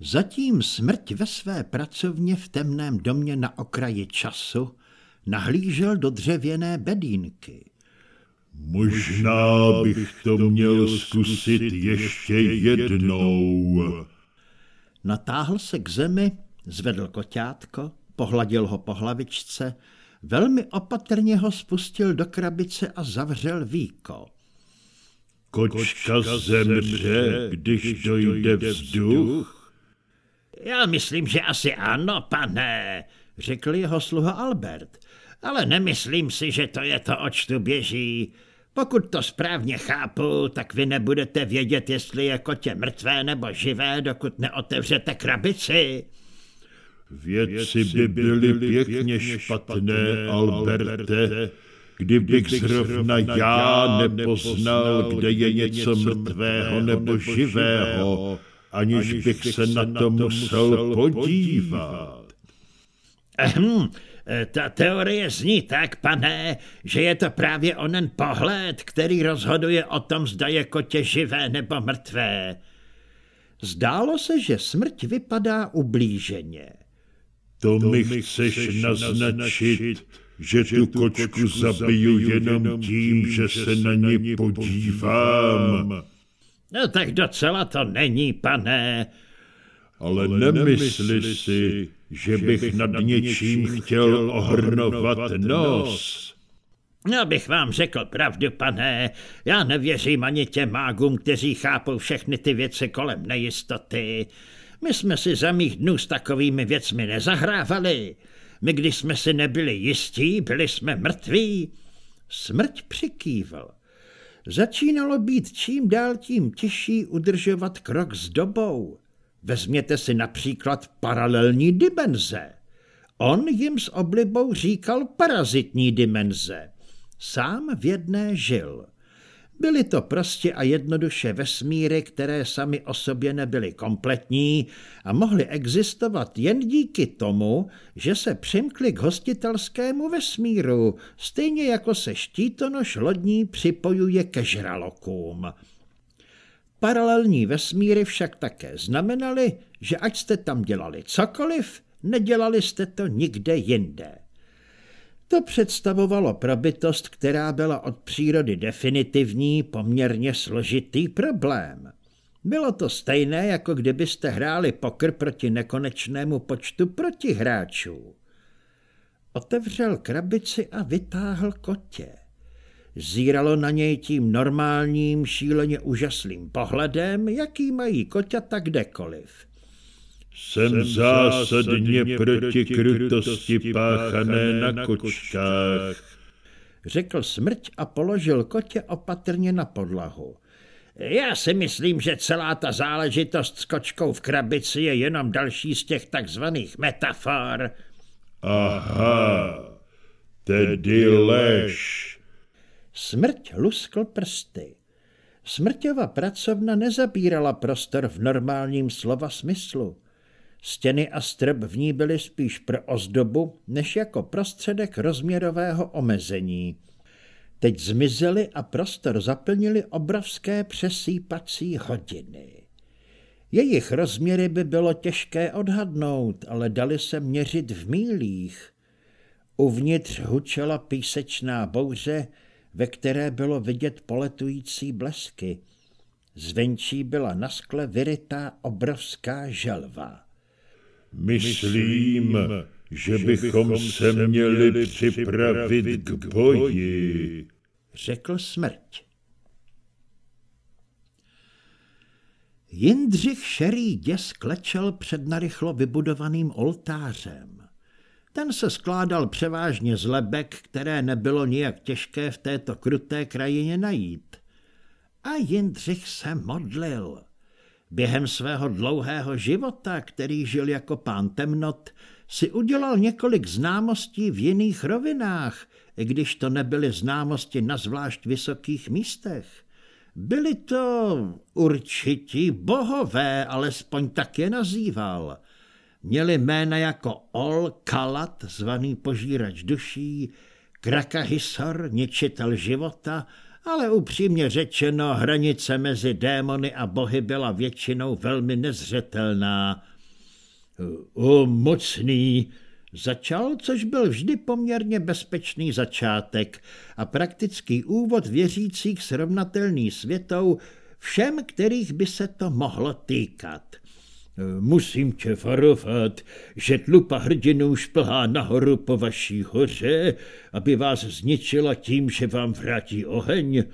Zatím smrť ve své pracovně v temném domě na okraji času nahlížel do dřevěné bedínky. Možná bych to měl zkusit ještě jednou. Natáhl se k zemi, zvedl koťátko, pohladil ho po hlavičce, velmi opatrně ho spustil do krabice a zavřel víko. Kočka zemře, když dojde vzduch? Já myslím, že asi ano, pane, řekl jeho sluha Albert, ale nemyslím si, že to je to, oč tu běží. Pokud to správně chápu, tak vy nebudete vědět, jestli je kotě mrtvé nebo živé, dokud neotevřete krabici. Věci by byly pěkně špatné, Alberte, kdybych zrovna já nepoznal, kde je něco mrtvého nebo živého, aniž bych se na to musel podívat. Ehm, ta teorie zní tak, pane, že je to právě onen pohled, který rozhoduje o tom, zda je kotě živé nebo mrtvé. Zdálo se, že smrť vypadá ublíženě. To mi chceš naznačit, že tu kočku zabiju jenom tím, že se na ní podívám. No tak docela to není, pane. Ale nemysli si, že bych nad něčím chtěl ohrnovat nos. No bych vám řekl pravdu, pane, já nevěřím ani těm mágům, kteří chápou všechny ty věci kolem nejistoty. My jsme si za mých dnů s takovými věcmi nezahrávali. My, když jsme si nebyli jistí, byli jsme mrtví. Smrť přikýval. Začínalo být čím dál tím těžší udržovat krok s dobou. Vezměte si například paralelní dimenze. On jim s oblibou říkal parazitní dimenze. Sám v jedné žil. Byly to prostě a jednoduše vesmíry, které sami o sobě nebyly kompletní a mohly existovat jen díky tomu, že se přimkli k hostitelskému vesmíru, stejně jako se štítonož lodní připojuje ke žralokům. Paralelní vesmíry však také znamenaly, že ať jste tam dělali cokoliv, nedělali jste to nikde jinde. To představovalo probitost, která byla od přírody definitivní, poměrně složitý problém. Bylo to stejné, jako kdybyste hráli pokr proti nekonečnému počtu protihráčů. Otevřel krabici a vytáhl kotě. Zíralo na něj tím normálním, šíleně úžasným pohledem, jaký mají koťata kdekoliv. Jsem zásadně proti krutosti páchané na kočkách, řekl smrť a položil kotě opatrně na podlahu. Já si myslím, že celá ta záležitost s kočkou v krabici je jenom další z těch takzvaných metafor. Aha, tedy lež. Smrť luskl prsty. Smrťova pracovna nezabírala prostor v normálním slova smyslu. Stěny a strop v ní byly spíš pro ozdobu, než jako prostředek rozměrového omezení. Teď zmizely a prostor zaplnili obrovské přesýpací hodiny. Jejich rozměry by bylo těžké odhadnout, ale dali se měřit v mílích. Uvnitř hučela písečná bouře, ve které bylo vidět poletující blesky. Zvenčí byla na skle vyrytá obrovská želva. Myslím, že bychom se měli připravit k boji, řekl smrť. Jindřich šerý děs klečel před narychlo vybudovaným oltářem. Ten se skládal převážně z lebek, které nebylo nijak těžké v této kruté krajině najít. A Jindřich se modlil. Během svého dlouhého života, který žil jako pán temnot, si udělal několik známostí v jiných rovinách, i když to nebyly známosti na zvlášť vysokých místech. Byli to určití bohové, alespoň tak je nazýval. Měli jména jako Ol Kalat, zvaný požírač duší, Krakahisor, ničitel života ale upřímně řečeno, hranice mezi démony a bohy byla většinou velmi nezřetelná. O mocný, začal, což byl vždy poměrně bezpečný začátek a praktický úvod věřících srovnatelný světou všem, kterých by se to mohlo týkat. Musím tě varovat, že tlupa hrdinů šplhá nahoru po vaší hoře, aby vás zničila tím, že vám vrátí oheň.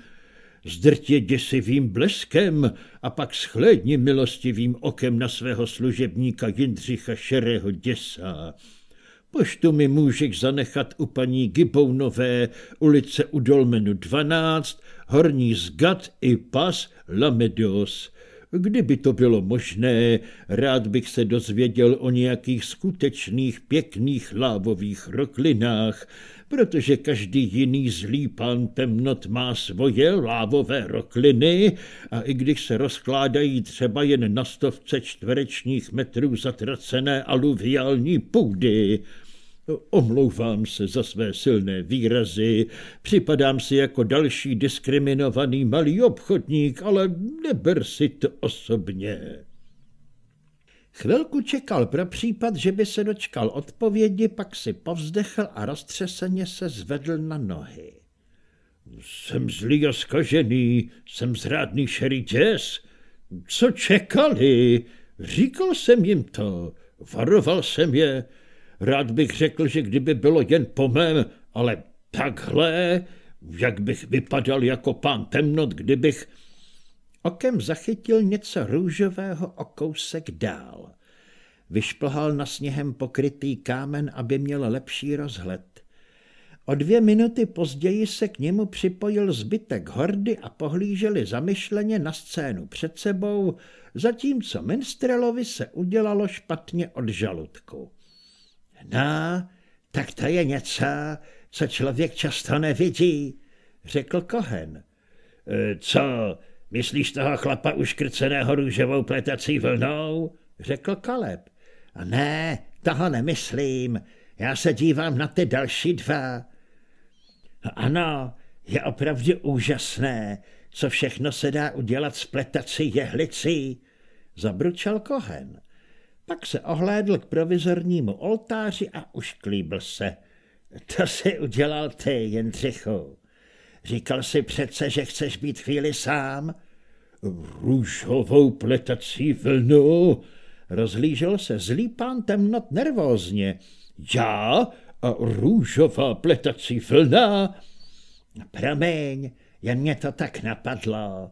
Zdrtě děsivým bleskem a pak schlédni milostivým okem na svého služebníka Jindřicha Šerého děsa. Poštu mi můžeš zanechat u paní Gibounové, ulice u Dolmenu 12, Horní Zgat i pas Lamedos. Kdyby to bylo možné, rád bych se dozvěděl o nějakých skutečných pěkných lávových roklinách, protože každý jiný zlý pán temnot má svoje lávové rokliny a i když se rozkládají třeba jen na stovce čtverečních metrů zatracené aluviální půdy, Omlouvám se za své silné výrazy, připadám si jako další diskriminovaný malý obchodník, ale neber si to osobně. Chvilku čekal pro případ, že by se dočkal odpovědi, pak si povzdechl a roztřeseně se zvedl na nohy. Jsem zlý a skažený, jsem zrádný šeritěz. Co čekali? Říkal jsem jim to, varoval jsem je, Rád bych řekl, že kdyby bylo jen po mém, ale takhle, jak bych vypadal jako pán temnot, kdybych... Okem zachytil něco růžového o kousek dál. Vyšplhal na sněhem pokrytý kámen, aby měl lepší rozhled. O dvě minuty později se k němu připojil zbytek hordy a pohlíželi zamyšleně na scénu před sebou, zatímco Minstrelovi se udělalo špatně od žaludku. No, tak to je něco, co člověk často nevidí, řekl Kohen. E, co, myslíš toho chlapa uškrceného růžovou pletací vlnou? řekl Kaleb. A ne, toho nemyslím, já se dívám na ty další dva. Ano, je opravdu úžasné, co všechno se dá udělat s pletací jehlicí, zabručel Kohen. Pak se ohlédl k provizornímu oltáři a ušklíbl se. To si udělal ty, Jindřichu. Říkal si přece, že chceš být chvíli sám. Růžovou pletací vlnu, rozlížel se zlý pán temnot nervózně. Já a růžová pletací vlna? Promiň, jen mě to tak napadlo.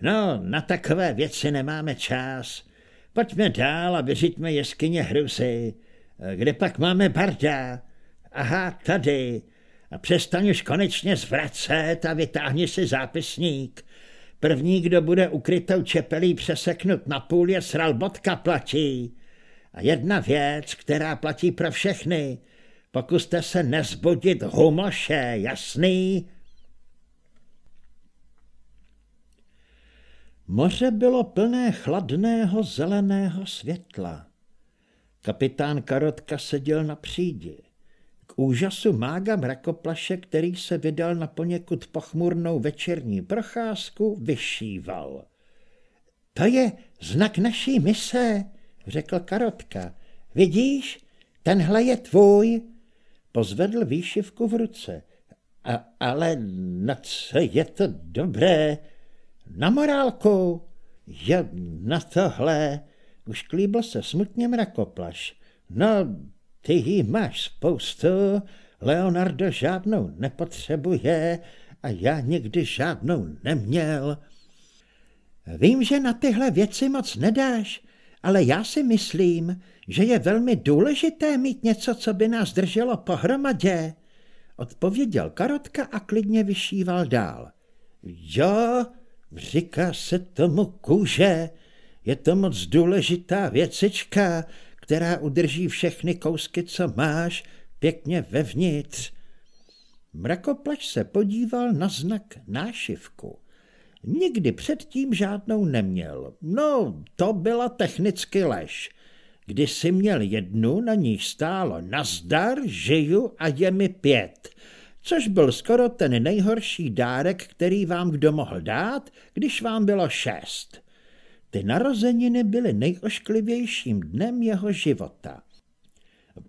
No, na takové věci nemáme čas. Pojďme dál a vyřiďme jeskyně hrusy. Kde pak máme barda? Aha, tady. A přestaň už konečně zvracet a vytáhni si zápisník. První, kdo bude ukrytou čepelí přeseknut na půl, je sral bodka platí. A jedna věc, která platí pro všechny. Pokuste se nezbudit humoše, jasný? Moře bylo plné chladného zeleného světla. Kapitán Karotka seděl na přídi. K úžasu mága mrakoplaše, který se vydal na poněkud pochmurnou večerní procházku, vyšíval. To je znak naší mise, řekl Karotka. Vidíš, tenhle je tvůj. Pozvedl výšivku v ruce. A, ale na co je to dobré? Na morálku. Je na tohle. Už klíbl se smutně mrakoplaš. No, ty jí máš spoustu, Leonardo žádnou nepotřebuje a já nikdy žádnou neměl. Vím, že na tyhle věci moc nedáš, ale já si myslím, že je velmi důležité mít něco, co by nás drželo pohromadě, odpověděl Karotka a klidně vyšíval dál. Jo, Říká se tomu kůže. Je to moc důležitá věcička, která udrží všechny kousky, co máš, pěkně vevnitř. Mrakoplač se podíval na znak nášivku. Nikdy předtím žádnou neměl. No, to byla technicky lež. Když si měl jednu, na ní stálo nazdar, žiju a je mi pět. Což byl skoro ten nejhorší dárek, který vám kdo mohl dát, když vám bylo šest. Ty narozeniny byly nejošklivějším dnem jeho života.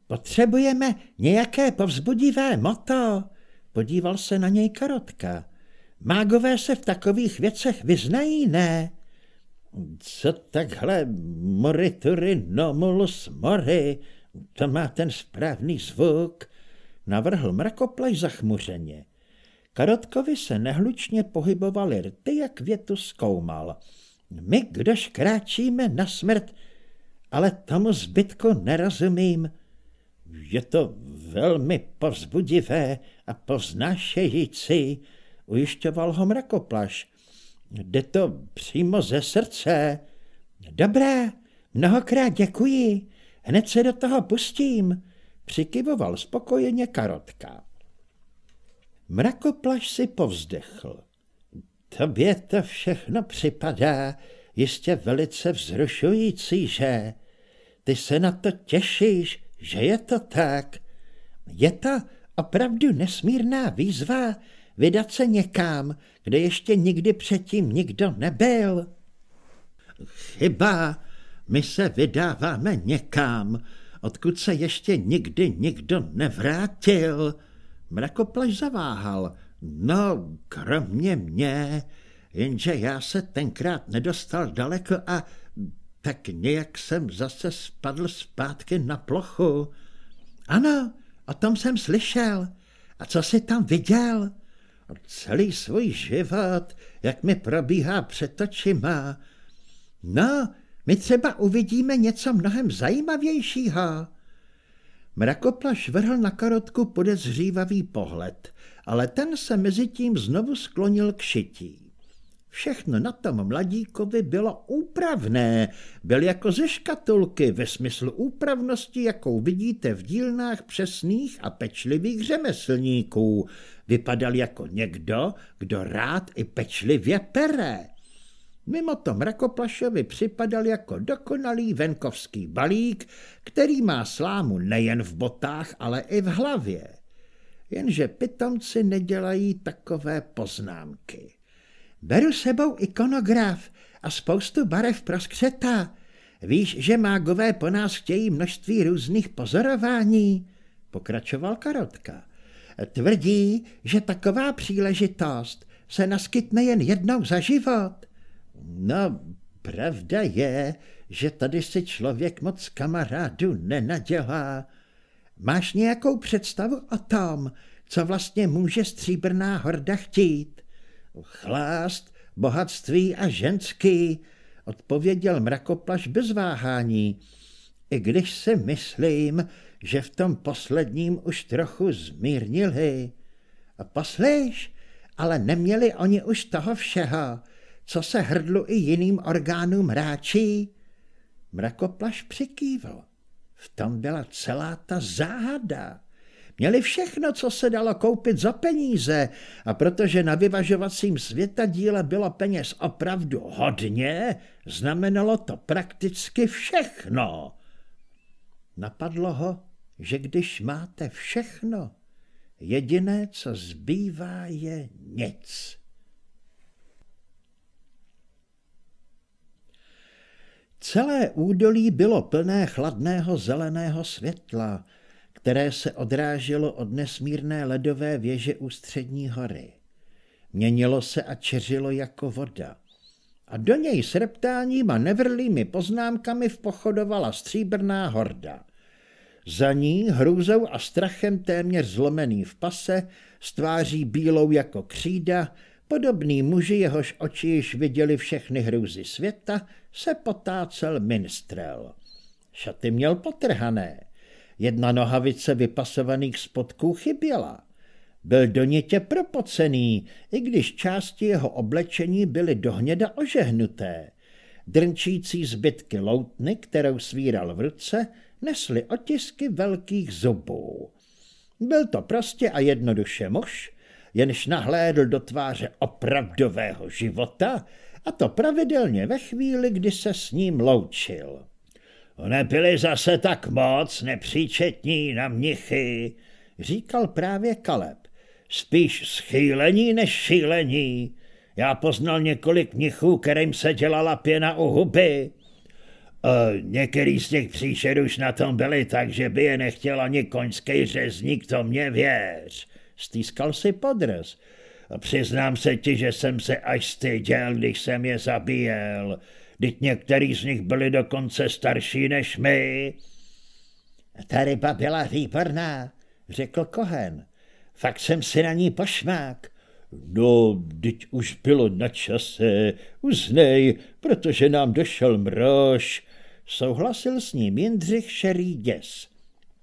Potřebujeme nějaké povzbudivé moto, podíval se na něj Karotka. Mágové se v takových věcech vyznají, ne? Co takhle moritury nomulus mori, to má ten správný zvuk, navrhl mrakoplej zachmuřeně. Karotkovi se nehlučně pohybovaly rty, jak větu zkoumal. My, kdož kráčíme na smrt, ale tomu zbytku nerozumím. Je to velmi povzbudivé a povznášející, ujišťoval ho mrakoplaš. Jde to přímo ze srdce. Dobré, mnohokrát děkuji, hned se do toho pustím, přikyvoval spokojeně Karotka. Mrakoplaš si povzdechl. Tobě to všechno připadá jistě velice vzrušující, že? Ty se na to těšíš, že je to tak. Je to opravdu nesmírná výzva vydat se někam, kde ještě nikdy předtím nikdo nebyl. Chyba, my se vydáváme někam, odkud se ještě nikdy nikdo nevrátil. Mrakoplaš zaváhal. No, kromě mě, jenže já se tenkrát nedostal daleko a tak nějak jsem zase spadl zpátky na plochu. Ano, o tom jsem slyšel. A co jsi tam viděl? Celý svůj život, jak mi probíhá před očima. No, my třeba uvidíme něco mnohem zajímavějšího. Mrakoplaš vrhl na karotku podezřívavý pohled, ale ten se mezi tím znovu sklonil k šití. Všechno na tom mladíkovi bylo úpravné, byl jako ze škatulky ve smyslu úpravnosti, jakou vidíte v dílnách přesných a pečlivých řemeslníků. Vypadal jako někdo, kdo rád i pečlivě pere. Mimo to Mrakoplašovi připadal jako dokonalý venkovský balík, který má slámu nejen v botách, ale i v hlavě. Jenže pitomci nedělají takové poznámky. Beru sebou ikonograf a spoustu barev pro skřeta. Víš, že mágové po nás chtějí množství různých pozorování, pokračoval Karotka. Tvrdí, že taková příležitost se naskytne jen jednou za život. No, pravda je, že tady si člověk moc kamarádu nenadělá. Máš nějakou představu o tom, co vlastně může stříbrná horda chtít? Chlást, bohatství a ženský, odpověděl mrakoplaš bez váhání, i když si myslím, že v tom posledním už trochu zmírnili. A poslyš, ale neměli oni už toho všeho, co se hrdlu i jiným orgánům ráčí? Mrakoplaš přikývl. V tom byla celá ta záhada. Měli všechno, co se dalo koupit za peníze a protože na vyvažovacím světadíle bylo peněz opravdu hodně, znamenalo to prakticky všechno. Napadlo ho, že když máte všechno, jediné, co zbývá, je nic. Celé údolí bylo plné chladného zeleného světla, které se odráželo od nesmírné ledové věže ústřední hory. Měnilo se a čeřilo jako voda. A do něj s reptáním a nevrlými poznámkami vpochodovala stříbrná horda. Za ní hrůzou a strachem téměř zlomený v pase, s tváří bílou jako křída, podobný muži, jehož oči již viděli všechny hrůzy světa, se potácel minstrel. Šaty měl potrhané. Jedna nohavice vypasovaných spodků chyběla. Byl donitě propocený, i když části jeho oblečení byly dohněda ožehnuté. Drnčící zbytky loutny, kterou svíral v ruce, nesly otisky velkých zubů. Byl to prostě a jednoduše muž, jenž nahlédl do tváře opravdového života a to pravidelně ve chvíli, kdy se s ním loučil. Nebyli zase tak moc nepříčetní na mnichy, říkal právě Kaleb. spíš schýlení než šílení. Já poznal několik mnichů, kterým se dělala pěna u huby. E, některý z těch příšer už na tom byli tak, že by je nechtěl ani koňský řezník, to mě věř. Stýskal si podraz. Přiznám se ti, že jsem se až styděl, když jsem je zabíjel. Teď některý z nich byli dokonce starší než my. Ta ryba byla výborná, řekl Kohen. Fakt jsem si na ní pošmák. No, teď už bylo na čase, uznej, protože nám došel mrož, souhlasil s ním Jindřich Šerý děs.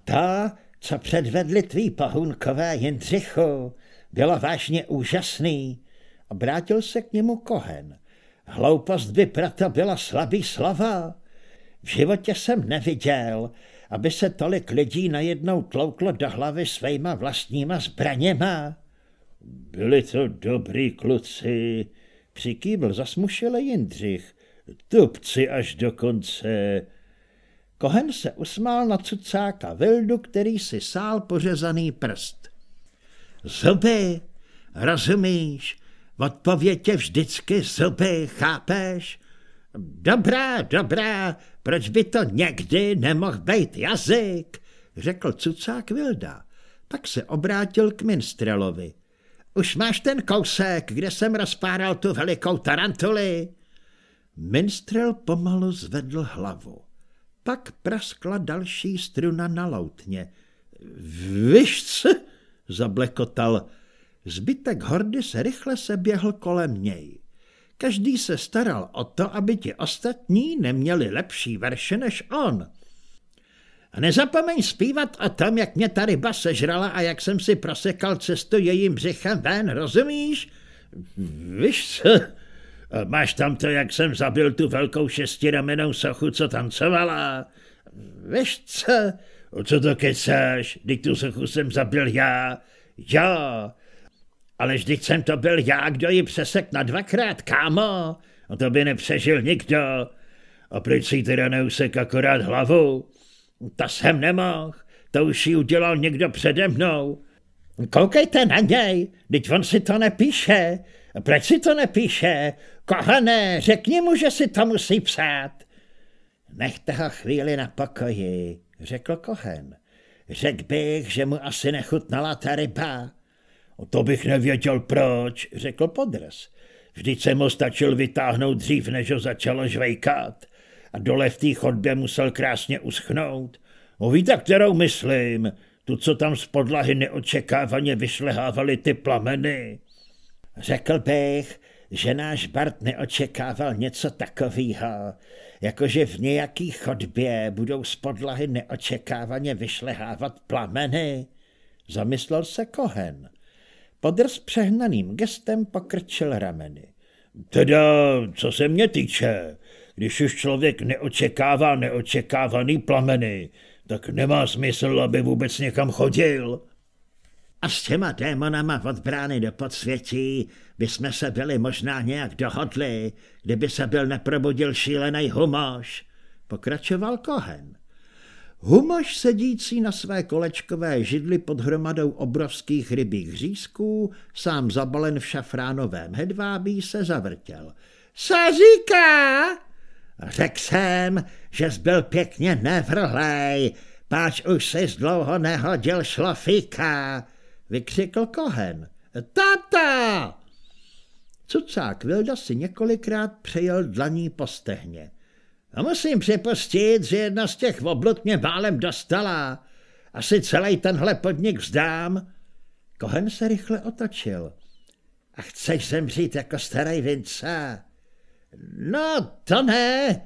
Ta, co předvedli tvý pahunkové Jindřichu, bylo vážně úžasný. Obrátil se k němu Kohen. Hloupost by proto byla slabý slova. V životě jsem neviděl, aby se tolik lidí najednou tlouklo do hlavy svýma vlastníma zbraněma. Byli to dobrý kluci, přikývl zasmušile Jindřich. Tupci až do konce. Kohen se usmál na cucáka Vildu, který si sál pořezaný prst. Zuby, rozumíš? Odpověď je vždycky zuby, chápeš? Dobrá, dobrá, proč by to někdy nemohl být jazyk? Řekl cucák Vilda. Pak se obrátil k minstrelovi. Už máš ten kousek, kde jsem rozpáral tu velikou tarantuli? Minstrel pomalu zvedl hlavu. Pak praskla další struna na loutně. Víš co? zablekotal. Zbytek hordy se rychle seběhl kolem něj. Každý se staral o to, aby ti ostatní neměli lepší verše než on. A nezapomeň zpívat o tom, jak mě ta ryba sežrala a jak jsem si prosekal cestu jejím břichem ven, rozumíš? Víš co? Máš tam to, jak jsem zabil tu velkou šestiramenou sochu, co tancovala? Víš co? O co to kecáš? Teď tu sochu jsem zabil já. Já. Ale vždyť jsem to byl já, kdo ji přesek na dvakrát, kámo. A to by nepřežil nikdo. A proč si teda neusek akorát hlavu? To jsem nemohl. To už ji udělal někdo přede mnou. Koukejte na něj, teď on si to nepíše. Proč si to nepíše? Kohane, řekni mu, že si to musí psát. Nechte ho chvíli na pokoji, řekl Kohen. Řekl bych, že mu asi nechutnala ta ryba. O to bych nevěděl proč, řekl podraz. Vždyť jsem ho stačil vytáhnout dřív, než ho začalo žvejkat. A dole v té chodbě musel krásně uschnout. O víte, kterou myslím? Tu, co tam z podlahy neočekávaně vyšlehávaly ty plameny. Řekl bych, že náš Bart neočekával něco takového, jakože v nějaký chodbě budou z podlahy neočekávaně vyšlehávat plameny. Zamyslel se Kohen. Podr přehnaným gestem pokrčil rameny. Teda, co se mě týče, když už člověk neočekává neočekávaný plameny, tak nemá smysl, aby vůbec někam chodil. A s těma démonama od brány do podsvětí by jsme se byli možná nějak dohodli, kdyby se byl neprobudil šílený humoš, pokračoval Kohen. Humoš sedící na své kolečkové židli pod hromadou obrovských rybích řízků, sám zabalen v šafránovém hedvábí, se zavrtěl. Co říká? Řekl jsem, že byl pěkně nevrhlej, páč už si dlouho nehodil šlofíka, vykřikl Kohen. Tata! Cucák Vilda si několikrát přejel dlaní po stehně. A musím připustit, že jedna z těch oblud mě bálem dostala. Asi celý tenhle podnik vzdám. Kohen se rychle otočil. A chceš zemřít jako starý Vince? No, to ne.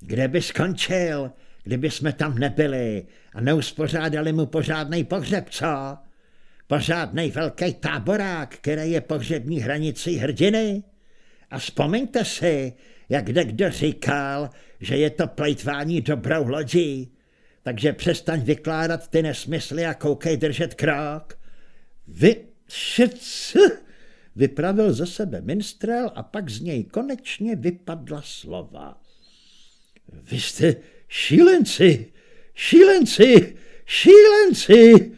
Kde by skončil, kdyby jsme tam nebyli a neuspořádali mu pořádný pohřeb, co? Pořádný velký táborák, který je pohřební hranicí hrdiny? A vzpomeňte si, jak kdo říkal, že je to plejtvání dobrou lodí. Takže přestaň vykládat ty nesmysly a koukej držet krok. Vy, šec, vypravil ze sebe minstrel a pak z něj konečně vypadla slova. Vy jste šílenci, šílenci, šílenci,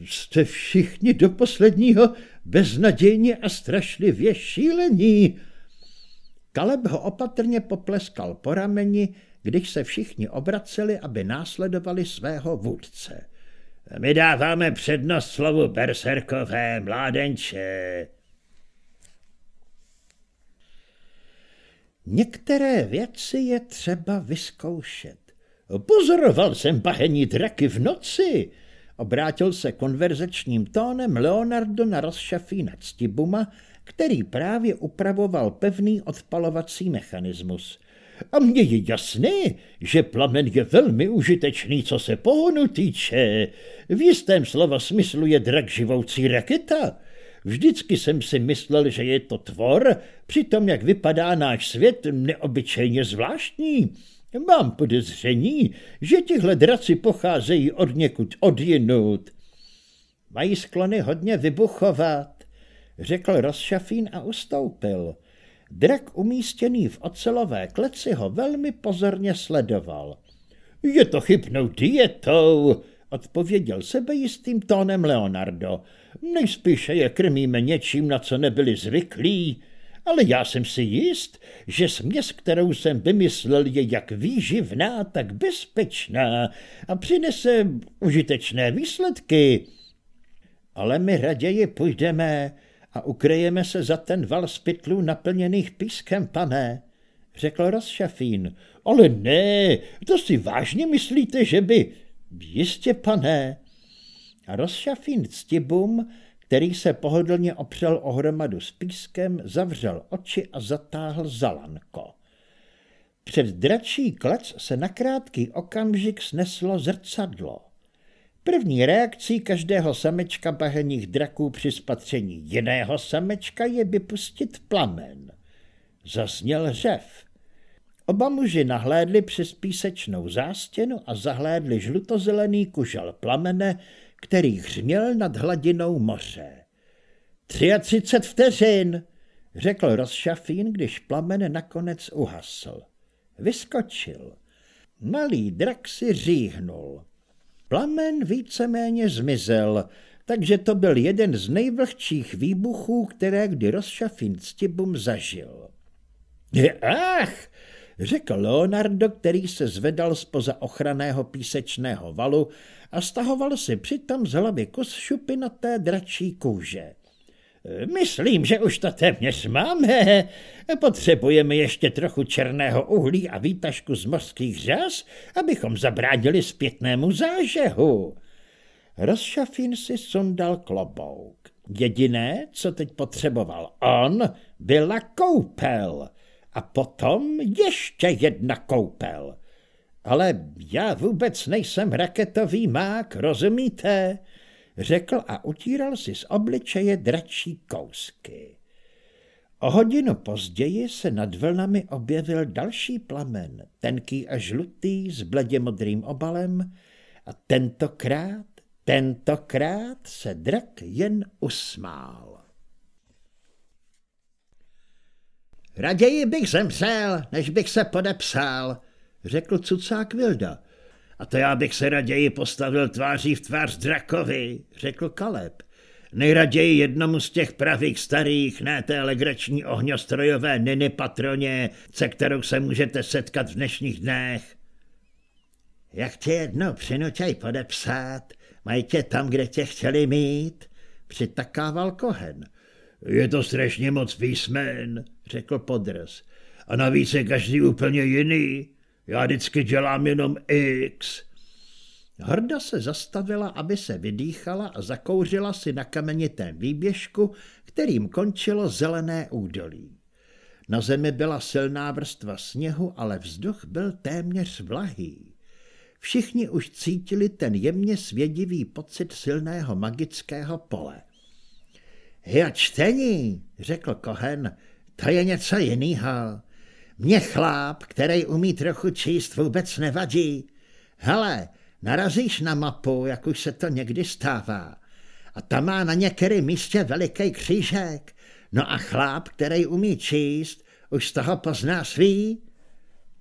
Jste všichni do posledního beznadějně a strašlivě šílení. Kaleb ho opatrně popleskal po rameni, když se všichni obraceli, aby následovali svého vůdce. My dáváme přednost slovu berserkové mládenče. Některé věci je třeba vyzkoušet. Pozoroval jsem bahení draky v noci, obrátil se konverzačním tónem Leonardo na rozšafína Ctibuma, který právě upravoval pevný odpalovací mechanismus. A mně je jasné, že plamen je velmi užitečný, co se pohonu týče. V jistém slova smyslu je drak živoucí raketa. Vždycky jsem si myslel, že je to tvor, přitom jak vypadá náš svět neobyčejně zvláštní. Mám podezření, že tihle draci pocházejí od někud odjinut. Mají sklony hodně vybuchovat, řekl Rozšafín a ustoupil. Drak umístěný v ocelové kleci ho velmi pozorně sledoval. Je to chybnou dietou, odpověděl sebejistým tónem Leonardo. Nejspíše je krmíme něčím, na co nebyli zvyklí, ale já jsem si jist, že směs, kterou jsem vymyslel, je jak výživná, tak bezpečná a přinese užitečné výsledky. Ale my raději půjdeme a ukryjeme se za ten val z pytlů naplněných pískem, pane, řekl Rozšafín. Ale ne, to si vážně myslíte, že by... Jistě, pane. A Rozšafín ctibum který se pohodlně opřel o hromadu s pískem, zavřel oči a zatáhl zalanko. Před dračí klec se na krátký okamžik sneslo zrcadlo. První reakcí každého samečka baheních draků při spatření jiného samečka je vypustit plamen. Zasněl řev. Oba muži nahlédli přes písečnou zástěnu a zahlédli žlutozelený kužel plamene, který hřměl nad hladinou moře. Třicet vteřin, řekl rozšafín, když plamen nakonec uhasl. Vyskočil. Malý drak si říhnul. Plamen víceméně zmizel, takže to byl jeden z nejvlhčích výbuchů, které kdy rozšafín Ctibum zažil. Ach, řekl Leonardo, který se zvedal spoza ochraného písečného valu a stahoval si přitom z hlavy kus šupinaté dračí kůže. Myslím, že už to téměř máme. Potřebujeme ještě trochu černého uhlí a výtažku z mořských řas, abychom zabránili zpětnému zážehu. Rozšafín si sundal klobouk. Jediné, co teď potřeboval on, byla koupel. A potom ještě jedna koupel. Ale já vůbec nejsem raketový mák, rozumíte? Řekl a utíral si z obličeje dračí kousky. O hodinu později se nad vlnami objevil další plamen, tenký a žlutý s bledě modrým obalem a tentokrát, tentokrát se drak jen usmál. Raději bych zemřel, než bych se podepsal, řekl cucák Vilda. A to já bych se raději postavil tváří v tvář drakovi, řekl Kaleb. Nejraději jednomu z těch pravých starých, ne té legrační ohňostrojové niny patroně, se kterou se můžete setkat v dnešních dnech. Jak tě jedno přinutěj podepsat, mají tě tam, kde tě chtěli mít, přitakával Kohen. Je to strašně moc písmen, řekl podraz. A navíc je každý úplně jiný. Já vždycky dělám jenom X. Horda se zastavila, aby se vydýchala a zakouřila si na kamenitém výběžku, kterým končilo zelené údolí. Na zemi byla silná vrstva sněhu, ale vzduch byl téměř vlahý. Všichni už cítili ten jemně svědivý pocit silného magického pole. Jo, čtení, řekl Kohen, to je něco jiného. Mně chláp, který umí trochu číst, vůbec nevadí. Hele, narazíš na mapu, jak už se to někdy stává. A tam má na některém místě veliký křížek. No a chláp, který umí číst, už z toho pozná svý.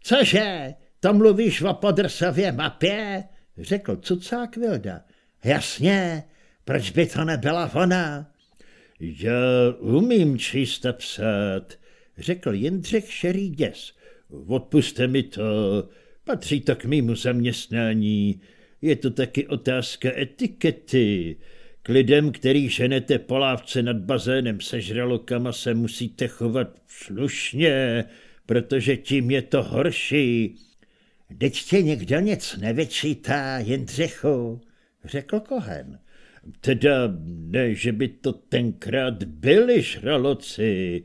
Cože, to mluvíš o podrsově mapě? Řekl cucák Vilda. Jasně, Proč by to nebyla ona? Já umím číst a psát, řekl Jindřich šerý děs. Odpuste mi to, patří to k mýmu zaměstnání. Je to taky otázka etikety. K lidem, který ženete polávce nad bazénem se žralokama, se musíte chovat slušně, protože tím je to horší. Teď tě někdo nic nevyčítá, Jindřichu, řekl Kohen. Teda ne, že by to tenkrát byli žraloci.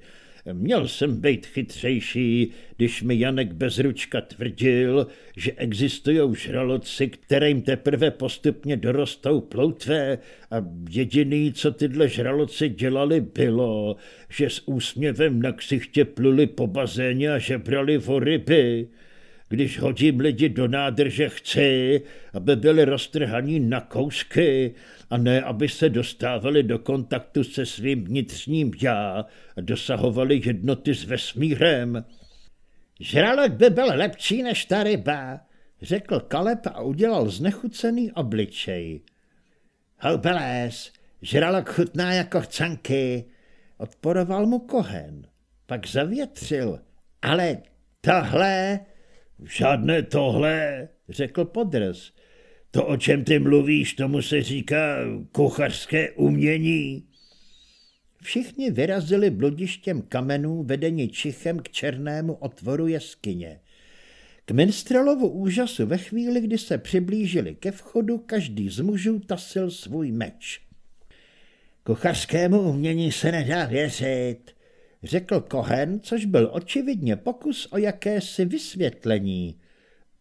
Měl jsem být chytřejší, když mi Janek Bezručka tvrdil, že existují žraloci, kterým teprve postupně dorostou ploutve a jediný, co tyhle žraloci dělali, bylo, že s úsměvem na ksichtě pluli po bazéně a žebrali o ryby. Když hodím lidi do nádrže, chci, aby byli roztrhaní na kousky a ne, aby se dostávali do kontaktu se svým vnitřním já a dosahovali jednoty s vesmírem. Žralok by byl lepší než ta ryba, řekl Kaleb a udělal znechucený obličej. Houbelés, žralok chutná jako chcanky, odporoval mu Kohen. Pak zavětřil, ale tohle... Žádné tohle, řekl podrz. To, o čem ty mluvíš, tomu se říká kuchařské umění. Všichni vyrazili bludištěm kamenů vedení čichem k černému otvoru jeskyně. K minstrelovu úžasu ve chvíli, kdy se přiblížili ke vchodu, každý z mužů tasil svůj meč. Kuchařskému umění se nedá věřit, řekl Kohen, což byl očividně pokus o jakési vysvětlení.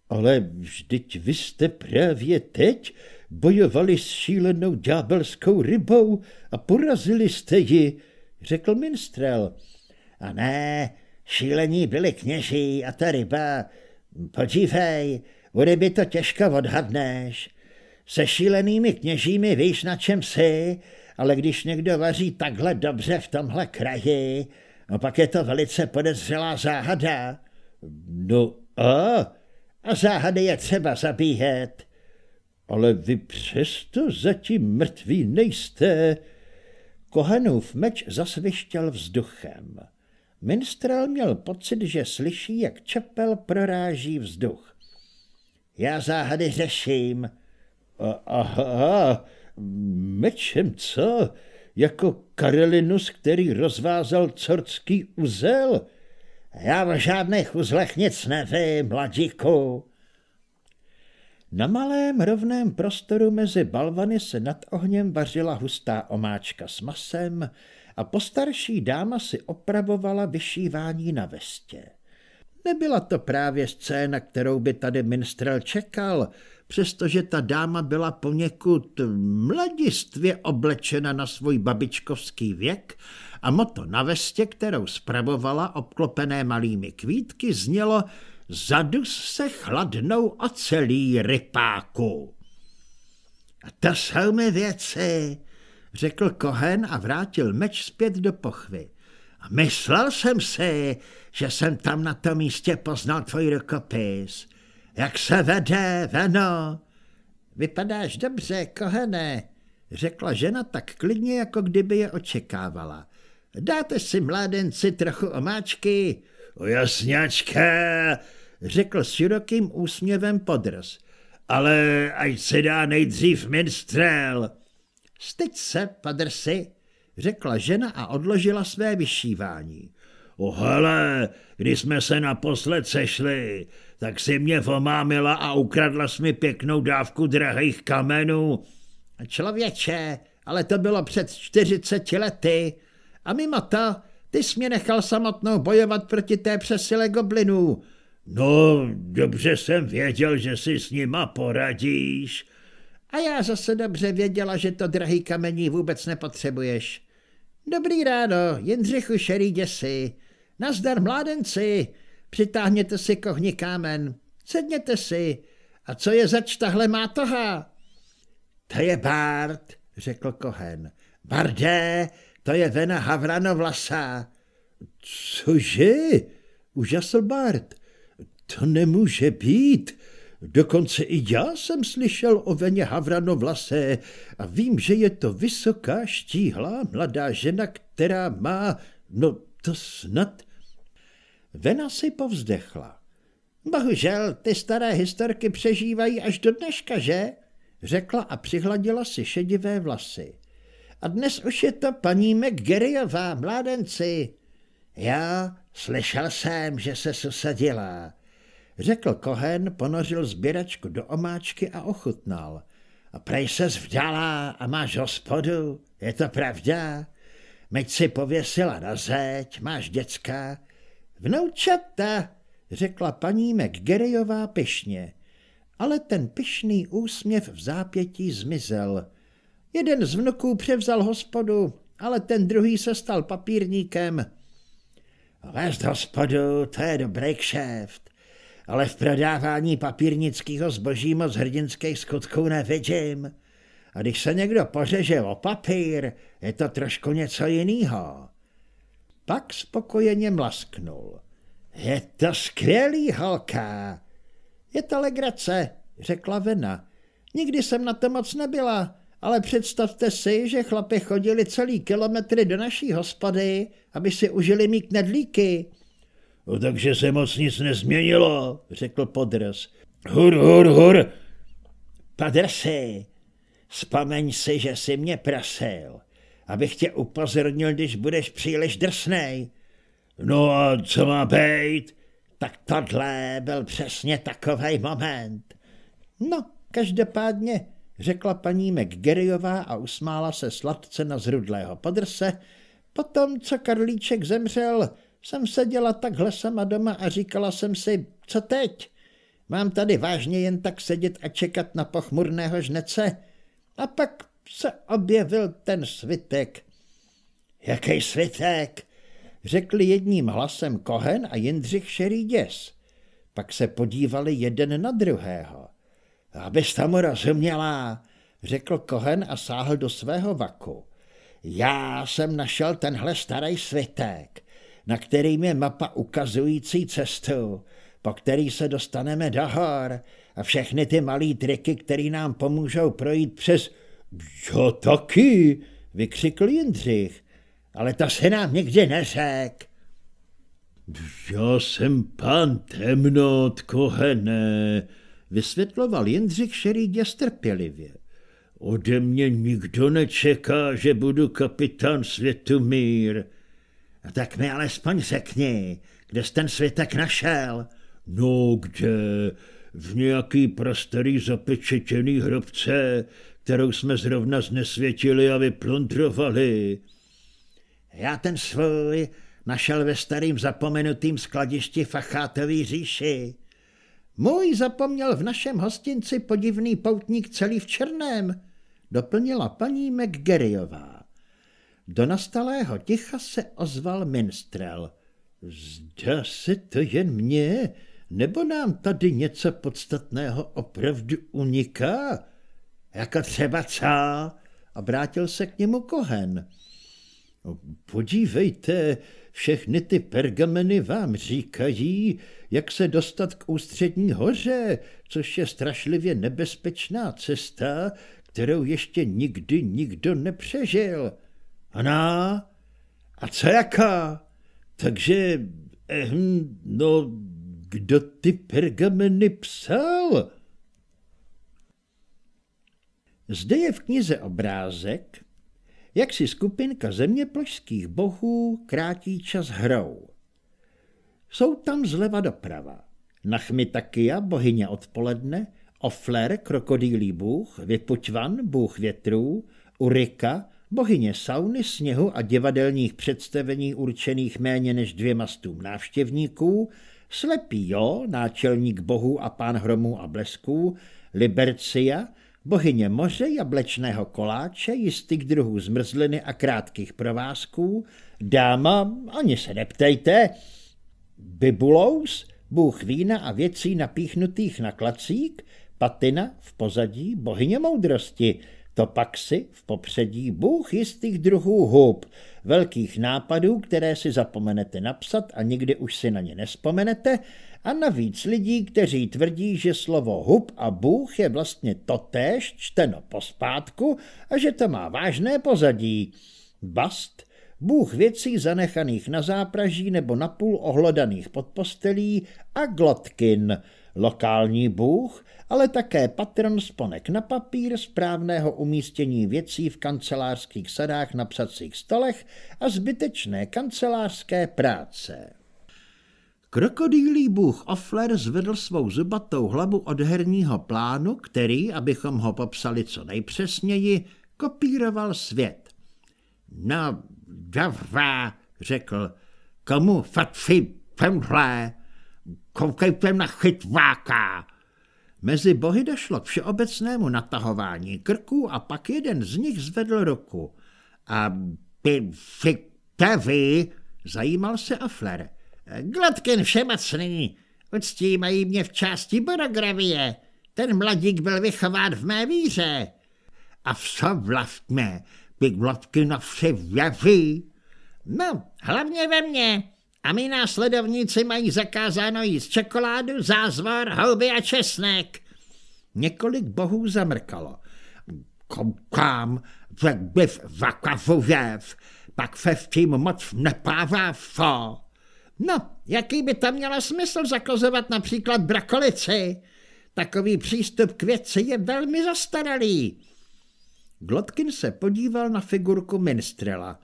Ale vždyť vy jste právě teď bojovali s šílenou ďábelskou rybou a porazili jste ji, řekl minstrel. A ne, šílení byli kněží a ta ryba. Podívej, u ryby to těžko odhadneš. Se šílenými kněžími víš, na čem jsi, ale když někdo vaří takhle dobře v tomhle kraji, no pak je to velice podezřelá záhada. No a? A záhady je třeba zabíjet. Ale vy přesto zatím mrtví nejste. Kohenův meč zasvištěl vzduchem. Minstrel měl pocit, že slyší, jak čepel proráží vzduch. Já záhady řeším. Aha, mečem co? Jako Karelinus, který rozvázal corský uzel? Já o žádných uzlech nic nevím, mladíku. Na malém rovném prostoru mezi balvany se nad ohněm vařila hustá omáčka s masem a postarší dáma si opravovala vyšívání na vestě. Nebyla to právě scéna, kterou by tady minstrel čekal, přestože ta dáma byla poněkud mladistvě oblečena na svůj babičkovský věk a moto na vestě, kterou spravovala obklopené malými kvítky, znělo zadus se chladnou ocelí rypáku. A to jsou mi věci, řekl Kohen a vrátil meč zpět do pochvy. A myslel jsem si, že jsem tam na tom místě poznal tvůj rukopis. Jak se vede, Veno? Vypadáš dobře, Kohene, řekla žena tak klidně, jako kdyby je očekávala. Dáte si mládenci trochu omáčky? Jasňačka, řekl s širokým úsměvem podraz. Ale ať se dá nejdřív minstrel. Styď se, padrsi, řekla žena a odložila své vyšívání. O hele, když jsme se naposled sešli, tak si mě vomámila a ukradla jsi mi pěknou dávku drahých kamenů. Člověče, ale to bylo před čtyřiceti lety. A mimo to, ty jsi mě nechal samotnou bojovat proti té přesile goblinů. No, dobře jsem věděl, že si s nima poradíš. A já zase dobře věděla, že to drahý kamení vůbec nepotřebuješ. Dobrý ráno, Jindřichu šerý děsi. Nazdar mládenci, přitáhněte si kohni kámen. Sedněte si. A co je zač tahle mátoha? To je Bart, řekl Kohen. Bardé, to je Vena Havranovlasa. Cože? Užasl Bart. To nemůže být. Dokonce i já jsem slyšel o Veně Havranovlase a vím, že je to vysoká, štíhlá mladá žena, která má, no to snad... Vena si povzdechla. Bohužel, ty staré historky přežívají až do dneška, že? Řekla a přihladila si šedivé vlasy. A dnes už je to paní McGarryová, mládenci. Já slyšel jsem, že se susadila. Řekl Kohen, ponořil sběračku do omáčky a ochutnal. A prej se vdala a máš hospodu, je to pravda? Meď si pověsila na zeď, máš děcka. Vnoučata, řekla paní McGarryová pyšně. Ale ten pyšný úsměv v zápětí zmizel. Jeden z vnuků převzal hospodu, ale ten druhý se stal papírníkem. Vést hospodu, to je dobrý kšeft, ale v prodávání papírnického zboží moc hrdinských skutků nevidím. A když se někdo pořeže o papír, je to trošku něco jiného. Pak spokojeně mlasknul. Je to skvělý, holka. Je to legrace, řekla Vena. Nikdy jsem na to moc nebyla, ale představte si, že chlapi chodili celý kilometry do naší hospody, aby si užili mý knedlíky. No, takže se moc nic nezměnilo, řekl podraz. Hur, hur, hur. Padrsi, vzpomeň si, že jsi mě prasil, abych tě upozornil, když budeš příliš drsnej. No a co má být? Tak tohle byl přesně takový moment. No, každopádně, řekla paní McGarryová a usmála se sladce na zrudlého podrse. Potom, co Karlíček zemřel, jsem seděla takhle sama doma a říkala jsem si, co teď? Mám tady vážně jen tak sedět a čekat na pochmurného žnece? A pak se objevil ten svitek. Jaký svitek? Řekli jedním hlasem Kohen a Jindřich Šerý děs. Pak se podívali jeden na druhého. Abys tomu rozuměla, řekl Kohen a sáhl do svého vaku. Já jsem našel tenhle starý svitek, na kterým je mapa ukazující cestu, po který se dostaneme do hor a všechny ty malý triky, které nám pomůžou projít přes... Jo taky, vykřikl Jindřich, ale to se nám nikdy neřek. Já jsem pan temnot, kohene, vysvětloval Jindřich Šerýdě strpělivě. Ode mě nikdo nečeká, že budu kapitán mír. A tak mi alespoň řekni, kde jsi ten světek našel? No kde? V nějaký prostorý zapečetěný hrobce, kterou jsme zrovna znesvětili a vyplundrovali. Já ten svůj našel ve starým zapomenutým skladišti Fachátový říši. Můj zapomněl v našem hostinci podivný poutník celý v černém, doplnila paní McGarryová. Do nastalého ticha se ozval minstrel. Zdá se to jen mně, nebo nám tady něco podstatného opravdu uniká? Jako třeba co? Obrátil se k němu Kohen. Podívejte, všechny ty pergameny vám říkají, jak se dostat k ústřední hoře, což je strašlivě nebezpečná cesta, kterou ještě nikdy nikdo nepřežil. Ano, a co jaká? Takže, ehm, no, kdo ty pergameny psal? Zde je v knize obrázek, jak si skupinka zeměplošských bohů krátí čas hrou. Jsou tam zleva doprava. Nachmitakia, bohyně odpoledne, Ofler, krokodýlí bůh, Vypuťvan, bůh větrů, Urika, bohyně sauny, sněhu a divadelních představení určených méně než dvěma stům návštěvníků, Slepý Jo, náčelník bohů a pán hromů a blesků, Libercia, bohyně moře, jablečného koláče, jistých druhů zmrzliny a krátkých provázků, dáma, ani se neptejte, Bibulous, bůh vína a věcí napíchnutých na klacík, Patina v pozadí, bohyně moudrosti, To pak si v popředí bůh jistých druhů hub, velkých nápadů, které si zapomenete napsat a nikdy už si na ně nespomenete, a navíc lidí, kteří tvrdí, že slovo hub a bůh je vlastně totéž čteno pospátku a že to má vážné pozadí. Bast, bůh věcí zanechaných na zápraží nebo napůl ohlodaných pod postelí a Glotkin, lokální bůh, ale také patron sponek na papír, správného umístění věcí v kancelářských sadách na psacích stolech a zbytečné kancelářské práce. Krokodýlí bůh Offler zvedl svou zubatou hlavu od herního plánu, který, abychom ho popsali co nejpřesněji, kopíroval svět. No, dobrá, řekl, komu fatfi tenhle, koukejte na chytváka. Mezi bohy došlo k všeobecnému natahování krků a pak jeden z nich zvedl ruku. A vy, zajímal se Offler. Glotkin všemocný, uctívají mě v části Borogravie. Ten mladík byl vychován v mé víře. A co vlastně by Glotkina vše věří? No, hlavně ve mně. A my následovníci mají zakázáno jíst čokoládu, zázvor, houby a česnek. Několik bohů zamrkalo. Koukám, že byv vakavujev, pak fe v tím moc nepává fo. No, jaký by tam mělo smysl zakozovat například brakolici? Takový přístup k věci je velmi zastaralý. Glotkin se podíval na figurku minstrela.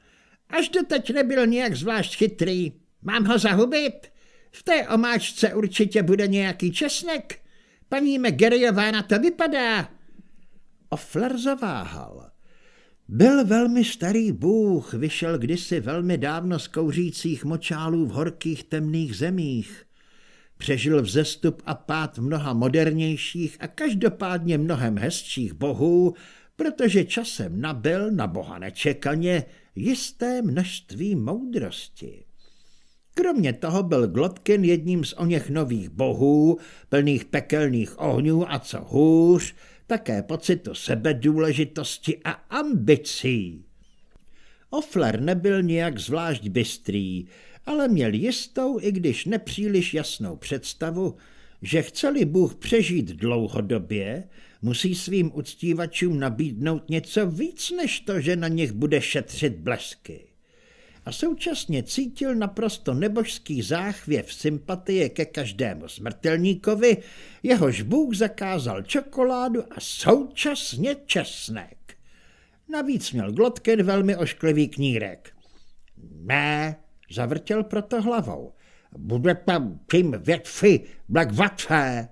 Až doteď nebyl nějak zvlášť chytrý. Mám ho zahubit? V té omáčce určitě bude nějaký česnek. Paní McGarryová na to vypadá. Ofler zaváhal. Byl velmi starý bůh, vyšel kdysi velmi dávno z kouřících močálů v horkých temných zemích. Přežil vzestup a pád mnoha modernějších a každopádně mnohem hezčích bohů, protože časem nabil na boha nečekaně jisté množství moudrosti. Kromě toho byl Glotkin jedním z oněch nových bohů, plných pekelných ohňů a co hůř, také pocitu sebedůležitosti a ambicí. Offler nebyl nijak zvlášť bystrý, ale měl jistou, i když nepříliš jasnou představu, že chceli Bůh přežít dlouhodobě, musí svým uctívačům nabídnout něco víc než to, že na nich bude šetřit blesky a současně cítil naprosto nebožský záchvěv sympatie ke každému smrtelníkovi, jehož Bůh zakázal čokoládu a současně česnek. Navíc měl Glotkin velmi ošklivý knírek. Ne, zavrtěl proto hlavou. Bude tam tím větvi blackvatvé.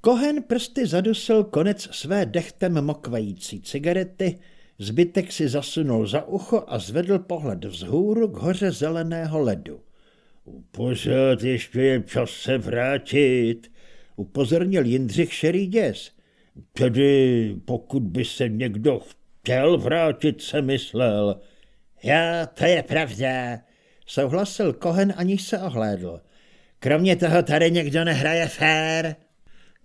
Kohen prsty zadusil konec své dechtem mokvající cigarety, Zbytek si zasunul za ucho a zvedl pohled vzhůru k hoře zeleného ledu. Pořád ještě je čas se vrátit, upozornil Jindřich šerý děs. Tedy pokud by se někdo chtěl vrátit, se myslel. Já, to je pravda, souhlasil Kohen, aniž se ohlédl. Kromě toho tady někdo nehraje fér.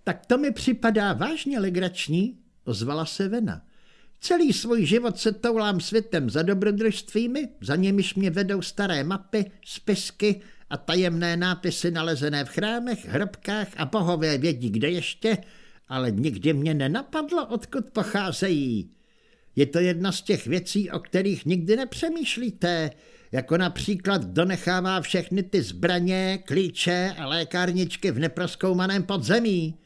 Tak to mi připadá vážně legrační, ozvala se Vena. Celý svůj život se toulám světem za dobrodružstvími, za nimiž mě vedou staré mapy, spisky a tajemné nápisy nalezené v chrámech, hrobkách a bohové vědí kde ještě, ale nikdy mě nenapadlo, odkud pocházejí. Je to jedna z těch věcí, o kterých nikdy nepřemýšlíte, jako například donechává všechny ty zbraně, klíče a lékárničky v neproskoumaném podzemí.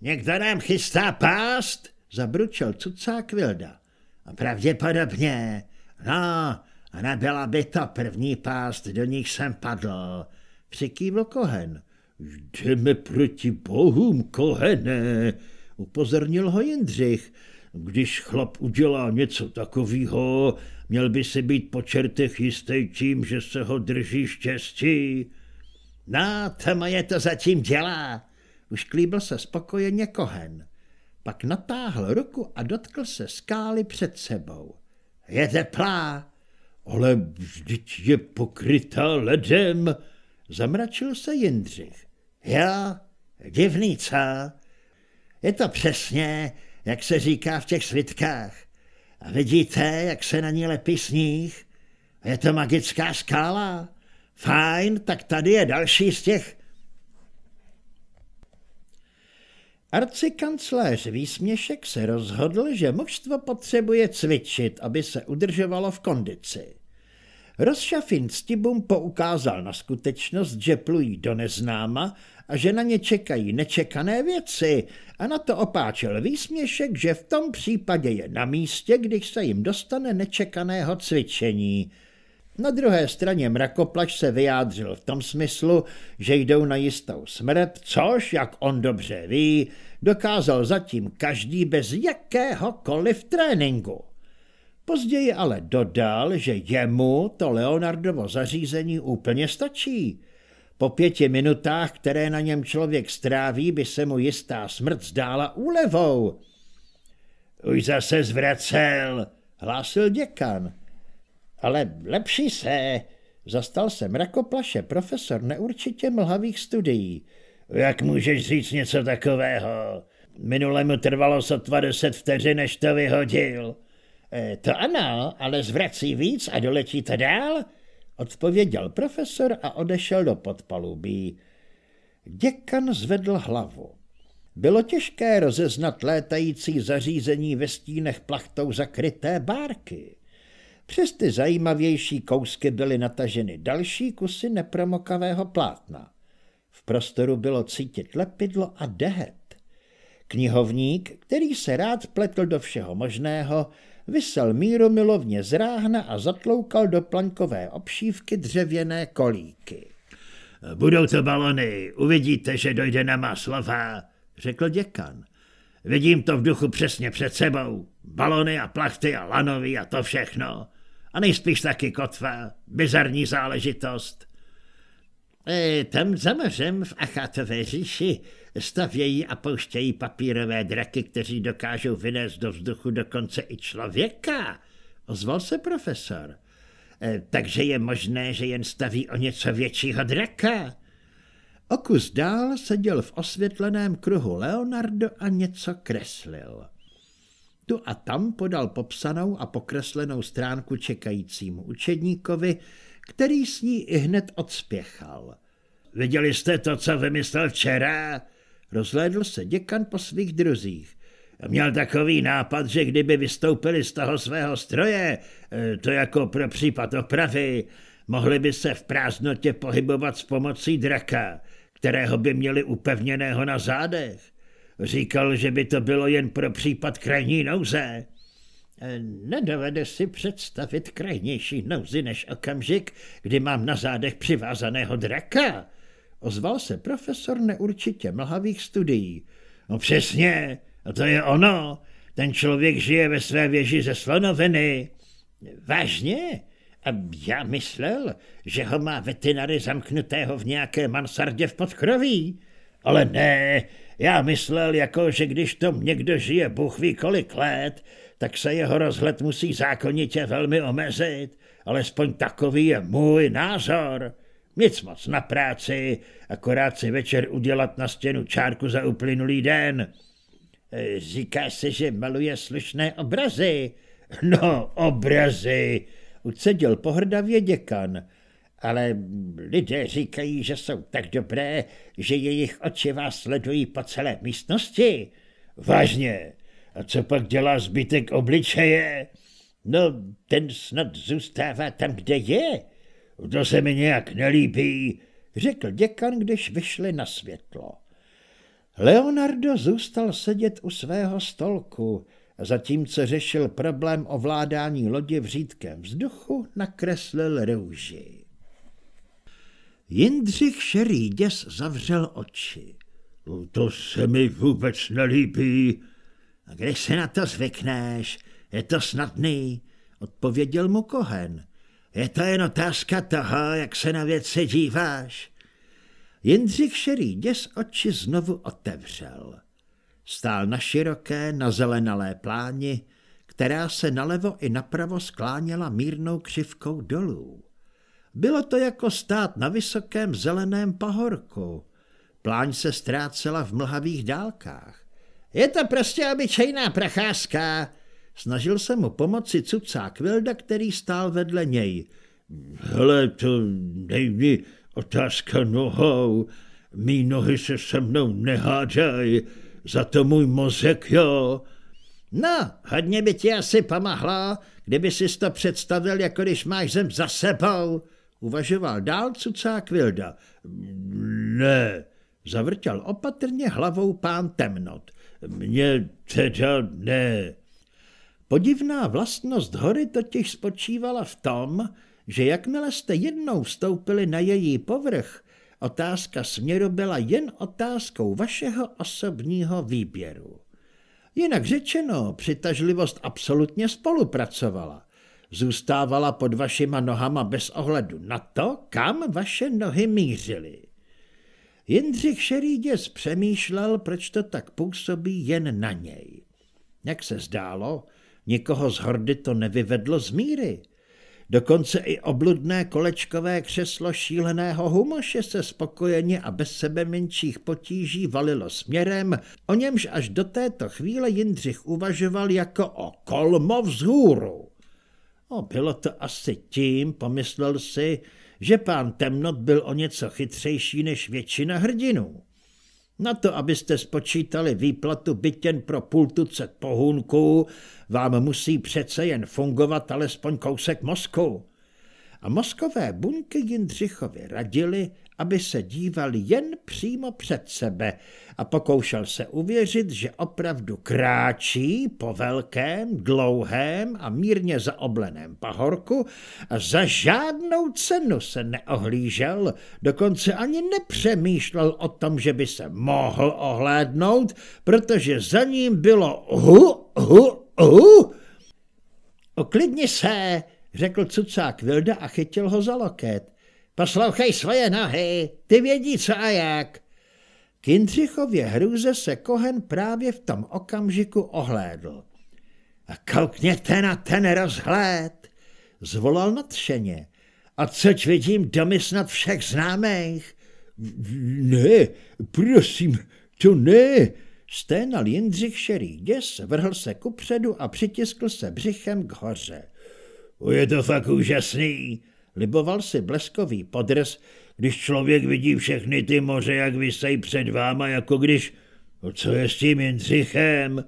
Někdo nám chystá pást? Zabručel cucák Vilda. A pravděpodobně, no, nebyla by to první pást, do nich jsem padl, přikývl Kohen. Jdeme proti bohům, Kohene, upozornil ho Jindřich. Když chlap udělá něco takového, měl by si být po čertech jistý tím, že se ho drží štěstí. No, to moje to zatím dělá, už klíbil se spokojeně Kohen. Pak natáhl ruku a dotkl se skály před sebou. Je teplá, ale vždyť je pokrytá ledem, zamračil se Jindřich. Já, divný co? Je to přesně, jak se říká v těch svitkách. A vidíte, jak se na ní lepí sníh? Je to magická skála. Fajn, tak tady je další z těch... Arcikancléř Výsměšek se rozhodl, že mužstvo potřebuje cvičit, aby se udržovalo v kondici. Rozšafin Stibum poukázal na skutečnost, že plují do neznáma a že na ně čekají nečekané věci a na to opáčel výsměšek, že v tom případě je na místě, když se jim dostane nečekaného cvičení. Na druhé straně mrakoplač se vyjádřil v tom smyslu, že jdou na jistou smrt, což, jak on dobře ví, dokázal zatím každý bez jakéhokoliv tréninku. Později ale dodal, že jemu to Leonardovo zařízení úplně stačí. Po pěti minutách, které na něm člověk stráví, by se mu jistá smrt zdála úlevou. Už zase zvracel, hlásil děkan. Ale lepší se, zastal se mrakoplaše profesor neurčitě mlhavých studií. Jak můžeš říct něco takového? Minule mu trvalo sotva deset vteřin, než to vyhodil. E, to ano, ale zvrací víc a doletí to dál? Odpověděl profesor a odešel do podpalubí. Děkan zvedl hlavu. Bylo těžké rozeznat létající zařízení ve stínech plachtou zakryté bárky. Přes ty zajímavější kousky byly nataženy další kusy nepromokavého plátna. V prostoru bylo cítit lepidlo a dehet. Knihovník, který se rád pletl do všeho možného, vysel míromilovně z ráhna a zatloukal do plankové obšívky dřevěné kolíky. Budou to balony, uvidíte, že dojde na má slova, řekl děkan. Vidím to v duchu přesně před sebou. Balony a plachty a lanový a to všechno. A nejspíš taky kotva, bizarní záležitost. E, tam za mořem v Achátové říši stavějí a pouštějí papírové draky, kteří dokážou vynést do vzduchu dokonce i člověka, ozval se profesor. E, takže je možné, že jen staví o něco většího draka. O kus dál seděl v osvětleném kruhu Leonardo a něco kreslil. Tu a tam podal popsanou a pokreslenou stránku čekajícímu učedníkovi, který s ní i hned odspěchal. Viděli jste to, co vymyslel včera? Rozhlédl se děkan po svých druzích. Měl takový nápad, že kdyby vystoupili z toho svého stroje, e, to jako pro případ opravy, mohli by se v prázdnotě pohybovat s pomocí draka, kterého by měli upevněného na zádech. Říkal, že by to bylo jen pro případ krajní nouze. E, nedovede si představit krajnější nouzy než okamžik, kdy mám na zádech přivázaného draka, Ozval se profesor neurčitě mlhavých studií. No přesně, a to je ono. Ten člověk žije ve své věži ze slonoviny. Vážně? A já myslel, že ho má veterinary zamknutého v nějaké mansardě v podkroví. Ale ne, já myslel, jako, že když tom někdo žije Bůh ví kolik let, tak se jeho rozhled musí zákonitě velmi omezit. Alespoň takový je můj názor. Nic moc na práci, akorát si večer udělat na stěnu čárku za uplynulý den. E, říká se, že maluje slušné obrazy. No, obrazy, ucedil pohrdavě děkan. Ale lidé říkají, že jsou tak dobré, že jejich oči vás sledují po celé místnosti. Vážně, a co pak dělá zbytek obličeje? No, ten snad zůstává tam, kde je. To se mi nějak nelíbí, řekl děkan, když vyšli na světlo. Leonardo zůstal sedět u svého stolku, zatímco řešil problém ovládání lodi v řídkém vzduchu, nakreslil růži. Jindřich Šerýděs zavřel oči. To se mi vůbec nelíbí. A když se na to zvykneš, je to snadný, odpověděl mu Kohen. Je to jen otázka toho, jak se na věci díváš. Jindřich Šerý děs oči znovu otevřel. Stál na široké, na zelenalé pláni, která se nalevo i napravo skláněla mírnou křivkou dolů. Bylo to jako stát na vysokém zeleném pahorku. Pláň se ztrácela v mlhavých dálkách. Je to prostě obyčejná procházka. Snažil se mu pomoci cucák Vilda, který stál vedle něj. Hele, to není otázka nohou. Mí nohy se se mnou nehádaj, za to můj mozek, jo. No, hodně by ti asi pomohlo, kdyby si to představil, jako když máš zem za sebou, uvažoval dál cucák Vilda. Ne, zavrtěl opatrně hlavou pán Temnot. Mně teda ne. Podivná vlastnost hory totiž spočívala v tom, že jakmile jste jednou vstoupili na její povrch, otázka směru byla jen otázkou vašeho osobního výběru. Jinak řečeno, přitažlivost absolutně spolupracovala. Zůstávala pod vašima nohama bez ohledu na to, kam vaše nohy mířily. Jindřich Šeríděs přemýšlel, proč to tak působí jen na něj. Jak se zdálo, nikoho z hordy to nevyvedlo z míry. Dokonce i obludné kolečkové křeslo šíleného humoše se spokojeně a bez sebe menších potíží valilo směrem, o němž až do této chvíle Jindřich uvažoval jako o kolmo vzhůru. O, bylo to asi tím, pomyslel si, že pán Temnot byl o něco chytřejší než většina hrdinů. Na to, abyste spočítali výplatu bytěn pro půl tucet pohůnků, vám musí přece jen fungovat alespoň kousek mozku. A mozkové buňky Jindřichovi radili, aby se díval jen přímo před sebe a pokoušel se uvěřit, že opravdu kráčí po velkém, dlouhém a mírně zaobleném pahorku a za žádnou cenu se neohlížel, dokonce ani nepřemýšlel o tom, že by se mohl ohlédnout, protože za ním bylo hu, hu, hu. Oklidni se, řekl cucák Vilda a chytil ho za loket. Poslouchej svoje nohy, ty vědí co a jak. K Jindřichově hrůze se Kohen právě v tom okamžiku ohlédl. A koukněte na ten rozhled, zvolal nadšeně. A což vidím domy snad všech známých. Ne, prosím, to ne, Sténal Jindřich šerý děs, vrhl se kupředu a přitiskl se břichem k hoře. Je to fakt úžasný, Liboval si bleskový podres, když člověk vidí všechny ty moře, jak vysej před váma, jako když... No co je s tím Jindřichem?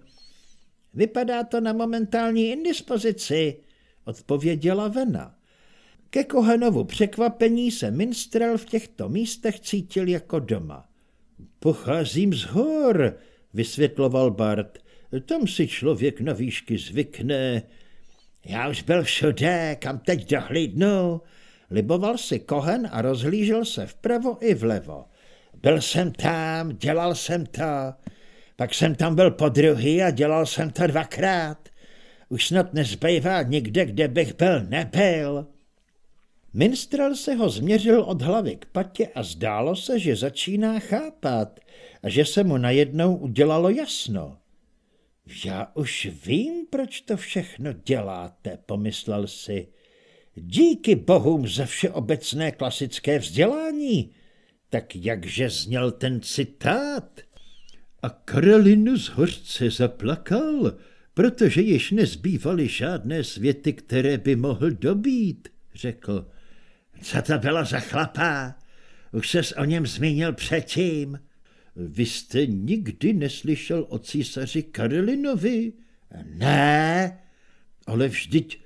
Vypadá to na momentální indispozici, odpověděla Vena. Ke Kohenovu překvapení se minstrel v těchto místech cítil jako doma. Pocházím z hor, vysvětloval Bart. Tam si člověk na výšky zvykne. Já už byl všude, kam teď dohlídnu, Liboval si kohen a rozhlížel se vpravo i vlevo. Byl jsem tam, dělal jsem to, pak jsem tam byl po druhý a dělal jsem to dvakrát. Už snad nezbývá nikde, kde bych byl nebyl. Minstrel se ho změřil od hlavy k patě a zdálo se, že začíná chápat a že se mu najednou udělalo jasno. Já už vím, proč to všechno děláte, pomyslel si. Díky bohům za všeobecné klasické vzdělání. Tak jakže zněl ten citát? A Karolinus hořce zaplakal, protože již nezbývaly žádné světy, které by mohl dobít, řekl. Co to bylo za chlapa? Už ses o něm zmínil předtím. Vy jste nikdy neslyšel o císaři Karolinovi? Ne. Ale vždyť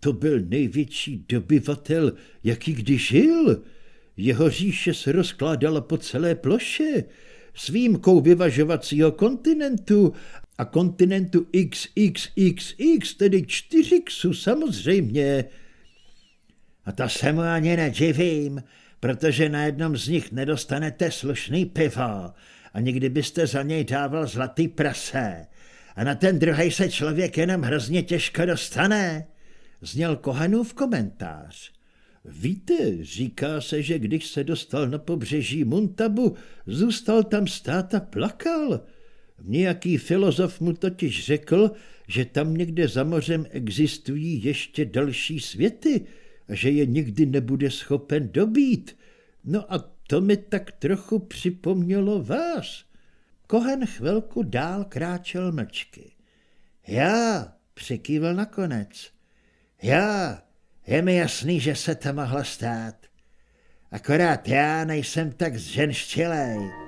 to byl největší dobyvatel, jaký kdy žil. Jeho říše se rozkládala po celé ploše, s výjimkou vyvažovacího kontinentu a kontinentu XXXX, tedy čtyřixu samozřejmě. A to se mu ani nedivím, protože na jednom z nich nedostanete slušný pivo a nikdy byste za něj dával zlatý prase. A na ten druhý se člověk jenom hrozně těžko dostane zněl Kohanův komentář. Víte, říká se, že když se dostal na pobřeží Muntabu, zůstal tam stát a plakal. Nějaký filozof mu totiž řekl, že tam někde za mořem existují ještě další světy a že je nikdy nebude schopen dobít. No a to mi tak trochu připomnělo vás. Kohen chvilku dál kráčel mlčky. Já, přikývil nakonec. Já, je mi jasný, že se to mohlo stát. Akorát já nejsem tak zženštilej.